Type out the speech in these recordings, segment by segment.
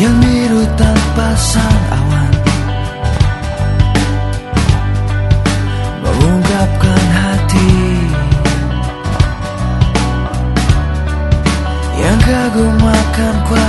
yang biru tanpa sang awan. Mengungkapkan hati. Yang kagum akan kuat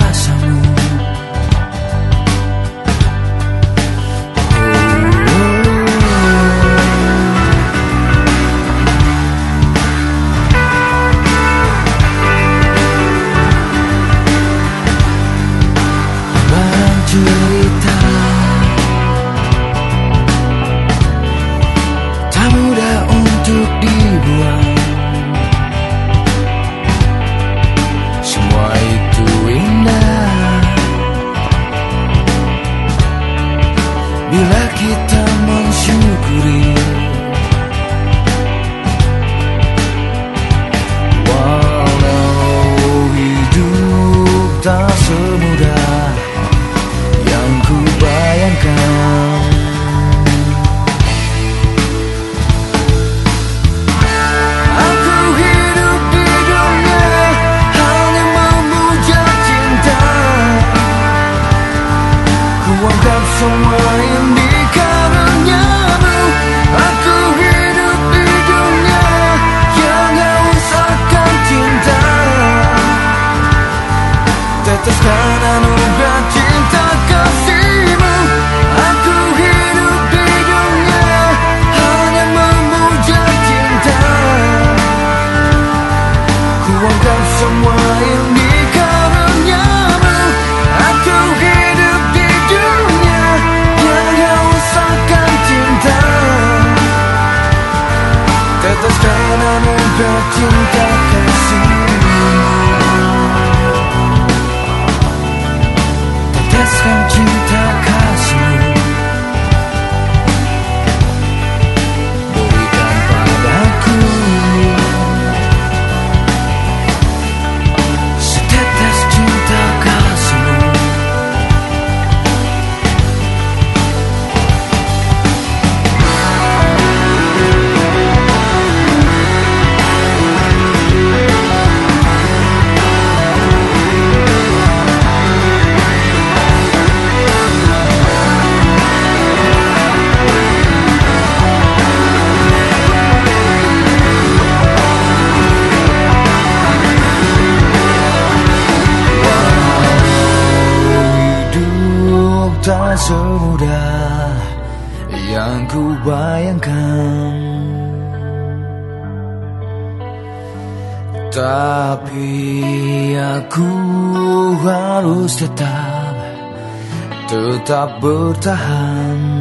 woke up somewhere in the bercinta. semudah yang ku bayangkan. Tapi aku harus tetap Tetap bertahan.